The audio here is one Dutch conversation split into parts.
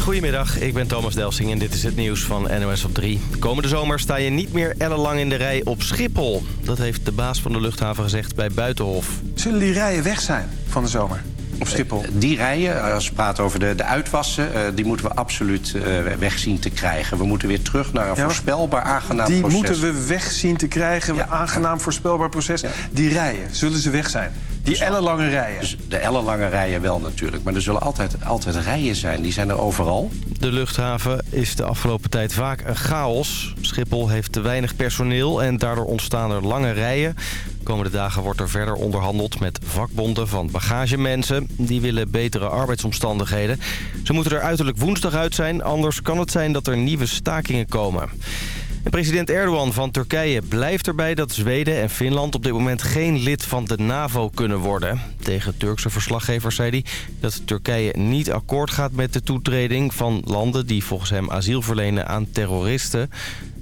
Goedemiddag, ik ben Thomas Delsing en dit is het nieuws van NOS op 3. Komende zomer sta je niet meer ellenlang in de rij op Schiphol. Dat heeft de baas van de luchthaven gezegd bij Buitenhof. Zullen die rijen weg zijn van de zomer? Op Schiphol. Die rijen, als we praten over de, de uitwassen... Uh, die moeten we absoluut uh, weg zien te krijgen. We moeten weer terug naar een ja, voorspelbaar, aangenaam die proces. Die moeten we weg zien te krijgen, ja. aangenaam, voorspelbaar proces. Ja. Die rijen, zullen ze weg zijn? Die dus, ellenlange rijen. Dus de ellenlange rijen wel natuurlijk. Maar er zullen altijd, altijd rijen zijn. Die zijn er overal. De luchthaven is de afgelopen tijd vaak een chaos. Schiphol heeft te weinig personeel en daardoor ontstaan er lange rijen. De komende dagen wordt er verder onderhandeld met vakbonden van bagagemensen. Die willen betere arbeidsomstandigheden. Ze moeten er uiterlijk woensdag uit zijn, anders kan het zijn dat er nieuwe stakingen komen. En president Erdogan van Turkije blijft erbij dat Zweden en Finland op dit moment geen lid van de NAVO kunnen worden. Tegen Turkse verslaggevers zei hij dat Turkije niet akkoord gaat met de toetreding van landen die volgens hem asiel verlenen aan terroristen.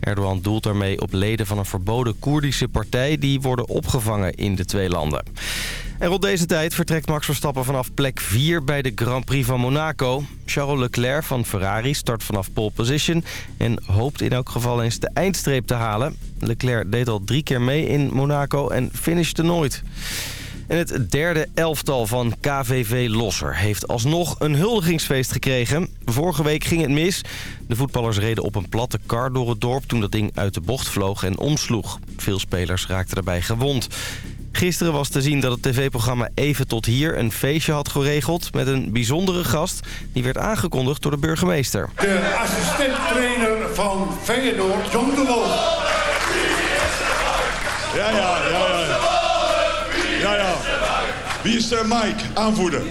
Erdogan doelt daarmee op leden van een verboden Koerdische partij... die worden opgevangen in de twee landen. En rond deze tijd vertrekt Max Verstappen vanaf plek 4 bij de Grand Prix van Monaco. Charles Leclerc van Ferrari start vanaf pole position... en hoopt in elk geval eens de eindstreep te halen. Leclerc deed al drie keer mee in Monaco en finishte nooit. En het derde elftal van KVV Losser heeft alsnog een huldigingsfeest gekregen. Vorige week ging het mis. De voetballers reden op een platte kar door het dorp toen dat ding uit de bocht vloog en omsloeg. Veel spelers raakten daarbij gewond. Gisteren was te zien dat het tv-programma Even tot hier een feestje had geregeld... met een bijzondere gast. Die werd aangekondigd door de burgemeester. De assistent-trainer van Feyenoord, John de Wolf. Ja, ja, ja, ja. Ja, ja. Wie is uh, Mike, aanvoerder?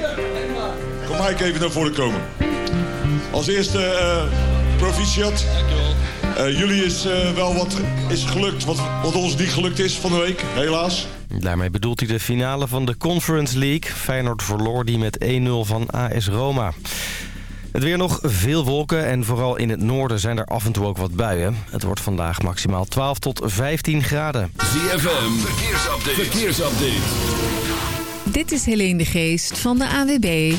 Kom Mike even naar voren komen. Als eerste uh, proficiat. Uh, jullie is uh, wel wat is gelukt, wat, wat ons niet gelukt is van de week, helaas. Daarmee bedoelt hij de finale van de Conference League. Feyenoord verloor die met 1-0 van AS Roma. Het weer nog veel wolken en vooral in het noorden zijn er af en toe ook wat buien. Het wordt vandaag maximaal 12 tot 15 graden. ZFM, verkeersupdate. verkeersupdate. Dit is Helene de Geest van de AWB.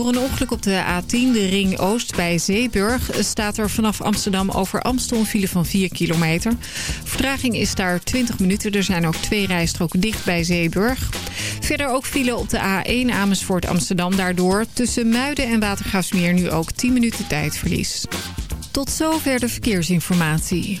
Door een ongeluk op de A10, de Ring Oost bij Zeeburg... staat er vanaf Amsterdam over Amstel een file van 4 kilometer. Vertraging is daar 20 minuten. Er zijn ook twee rijstroken dicht bij Zeeburg. Verder ook file op de A1 Amersfoort Amsterdam. Daardoor tussen Muiden en Watergraafsmeer nu ook 10 minuten tijdverlies. Tot zover de verkeersinformatie.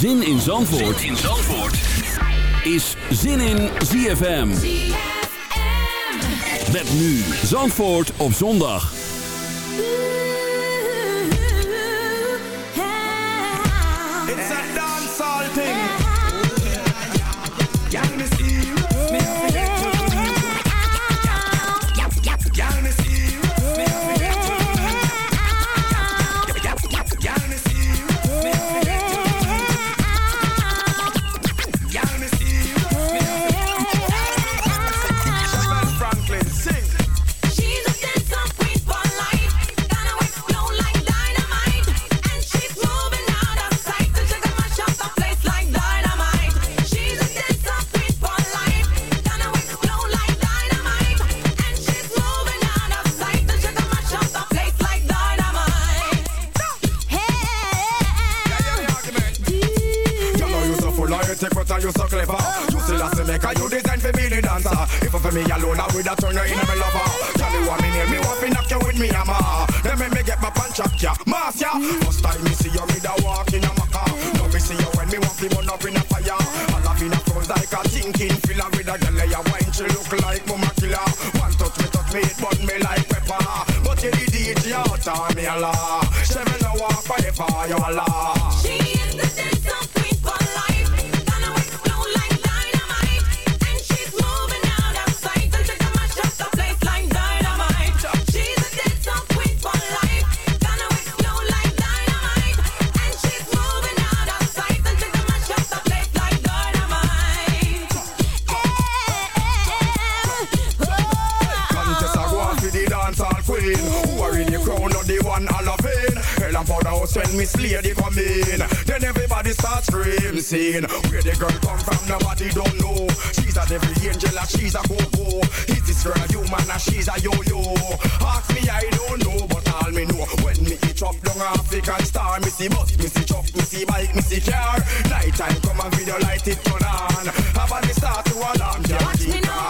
Zin in Zandvoort, zin in Zandvoort. is Zin in ZFM. ZFM. Met nu Zandvoort op zondag. insecure. Night time come and video light it turn on. Have a start to alarm. Watch me.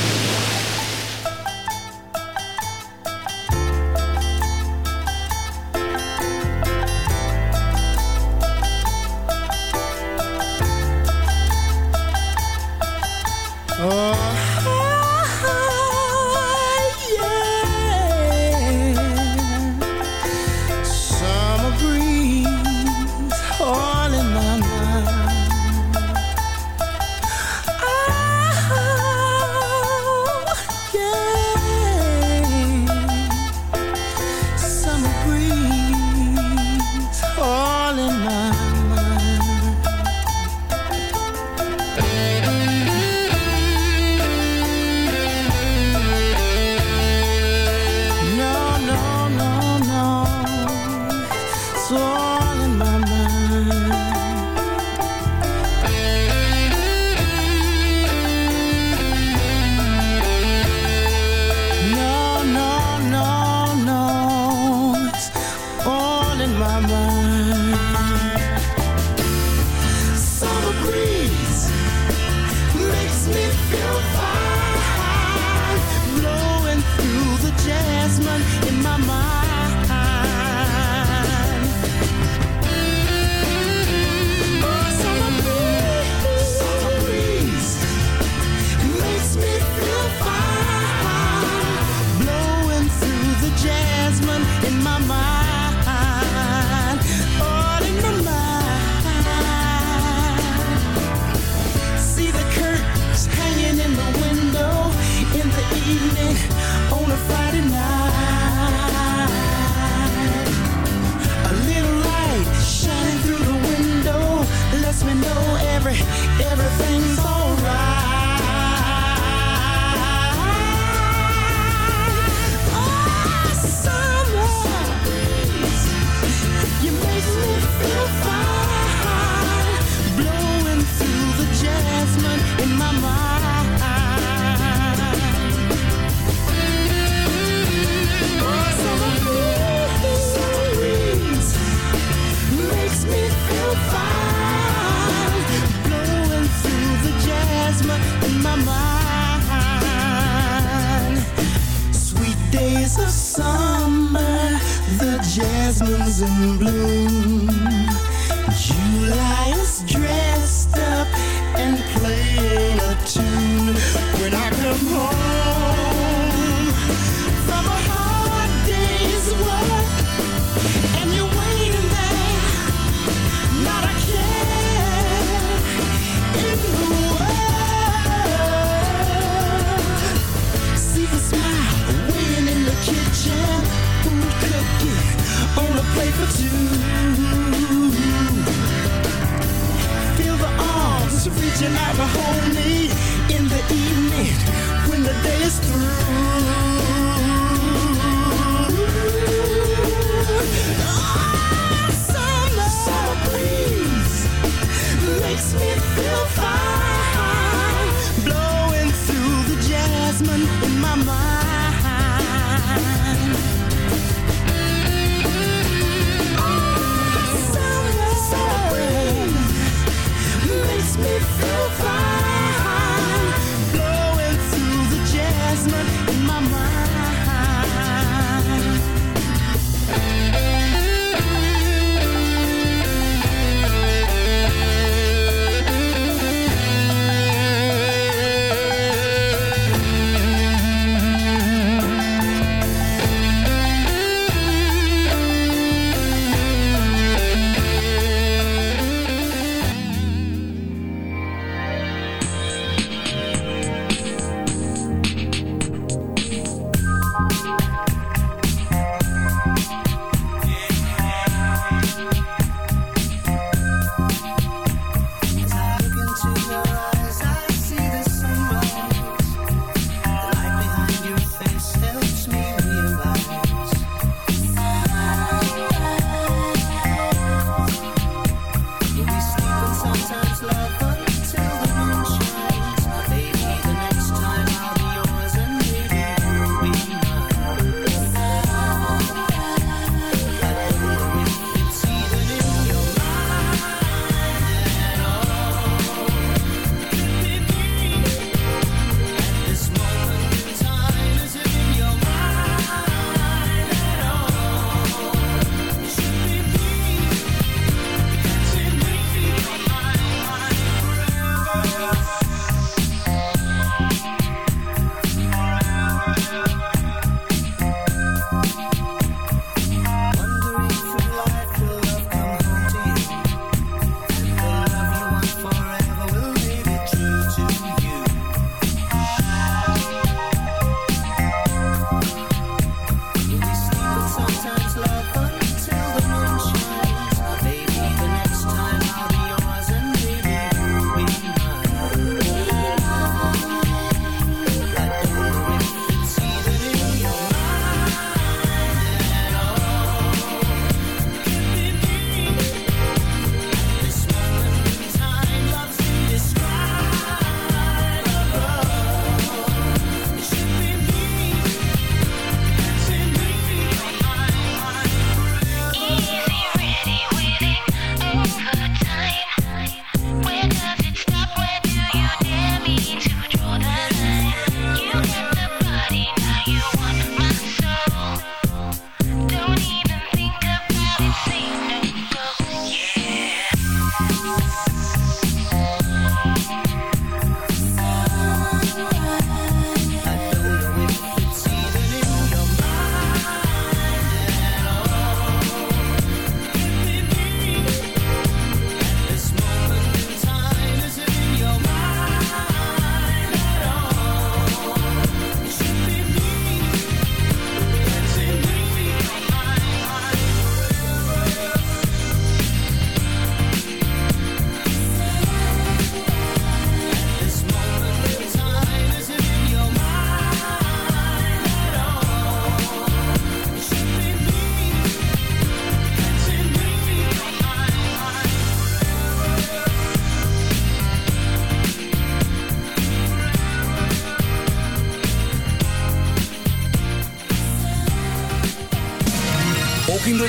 you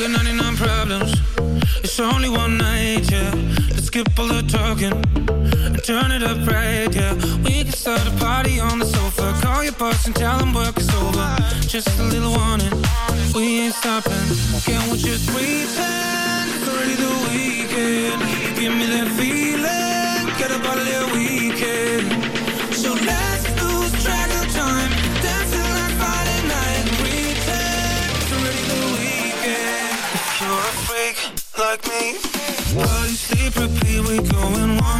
Got 99 problems. It's only one night, yeah. Let's skip all the talking and turn it up right, yeah. We can start a party on the sofa. Call your boss and tell him work is over. Just a little warning, we ain't stopping. Can we just pretend it's already the weekend? Give me that feeling, get up out of weekend. So let's like me, body sleep repeat. We going one,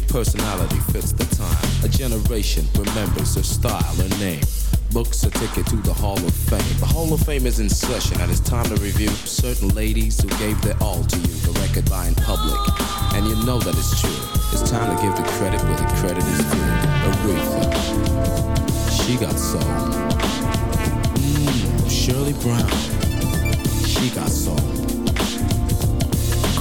sheer personality fits the time. A generation remembers her style, her name. Books a ticket to the Hall of Fame. The Hall of Fame is in session and it's time to review certain ladies who gave their all to you, the record buying public. And you know that it's true. It's time to give the credit where the credit is due. Aretha. She got soul. Mmm, Shirley Brown. She got soul.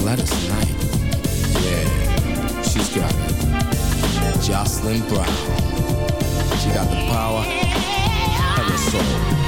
Gladys Knight, yeah, she's got it. Jocelyn Brown, she got the power and the soul.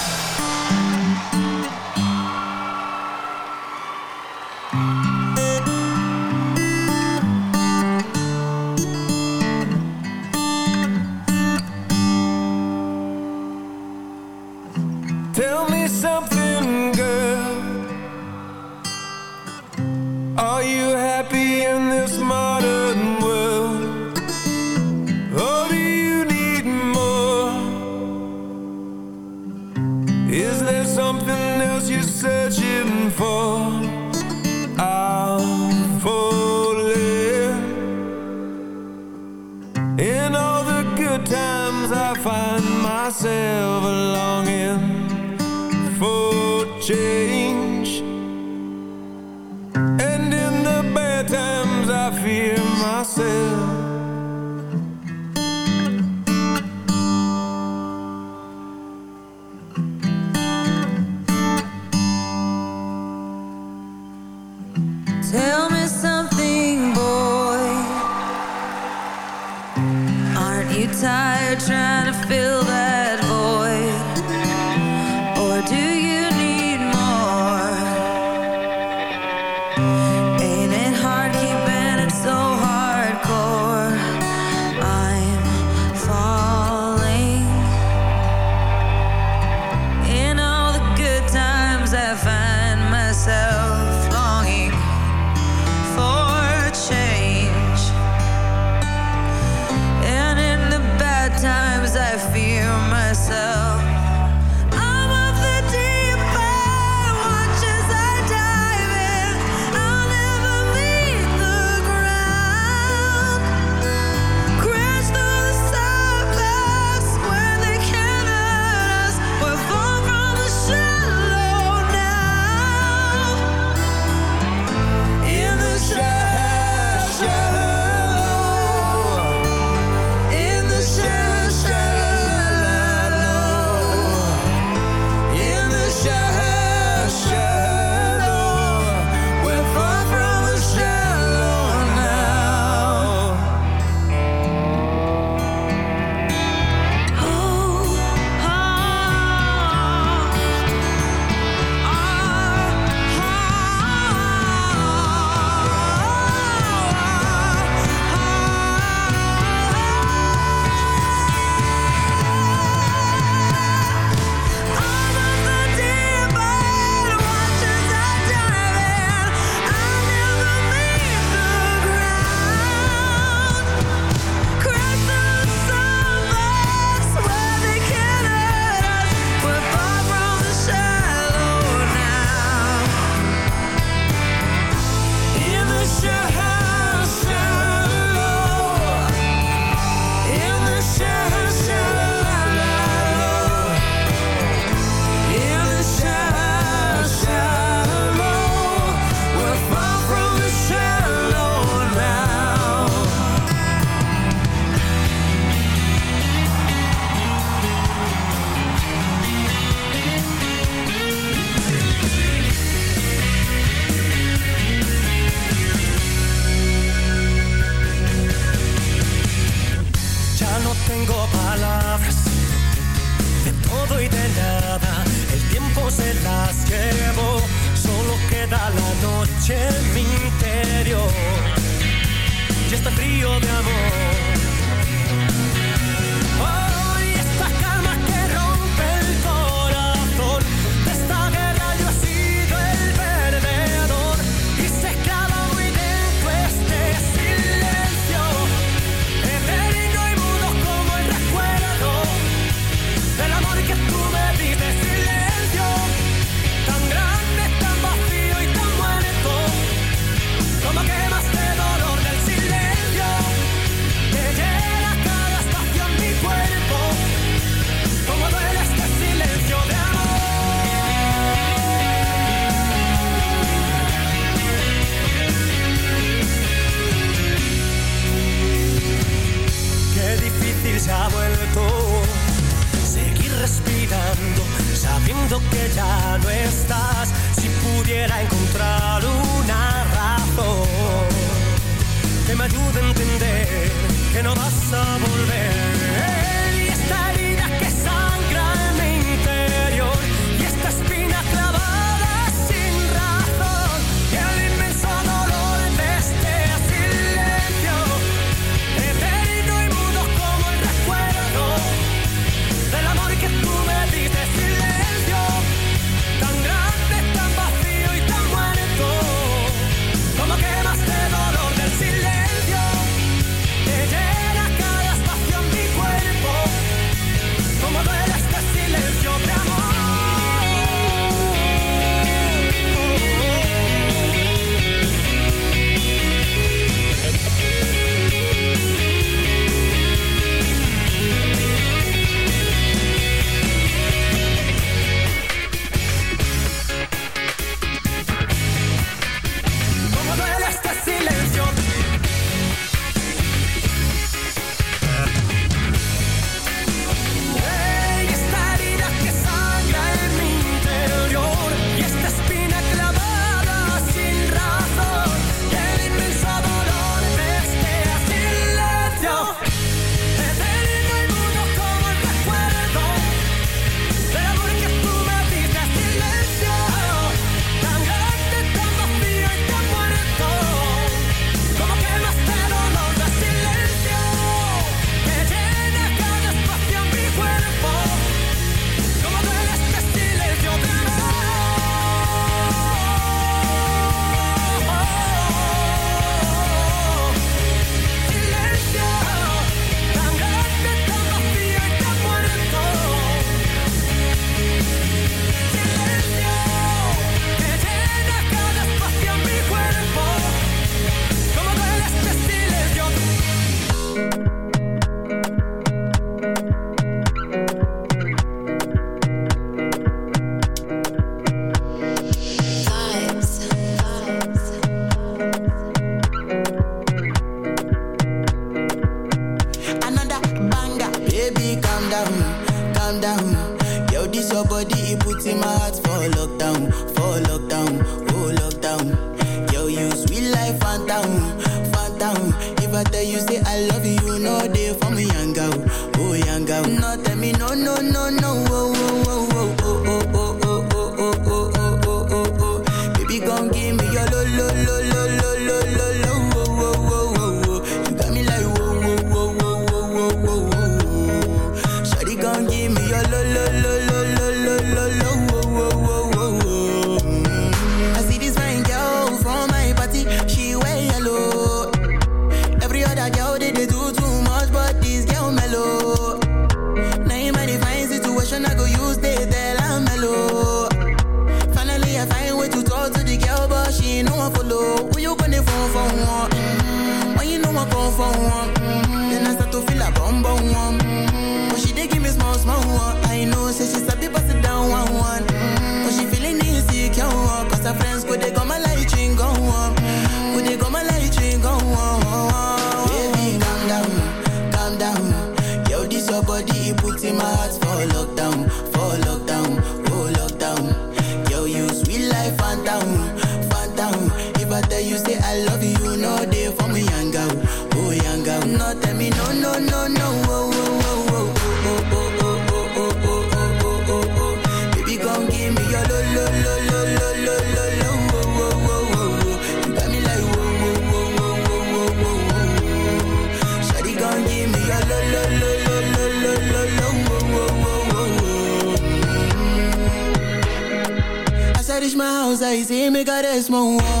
Ey, zie me, ik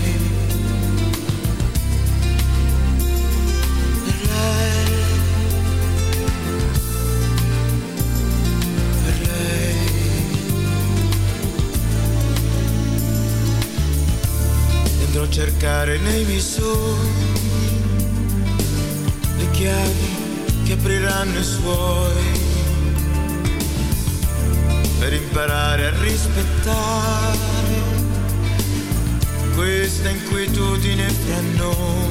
cercare nei miei le chiavi che apriranno i suoi per imparare a rispettare questa inquietudine fra noi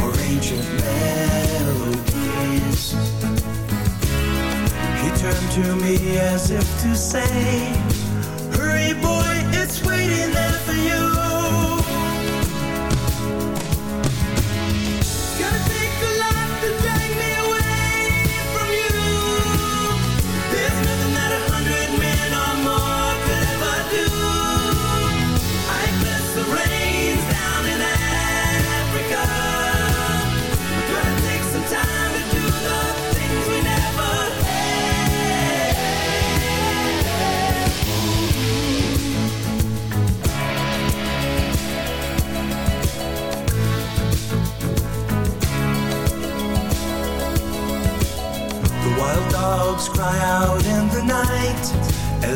ancient melodies. He turned to me as if to say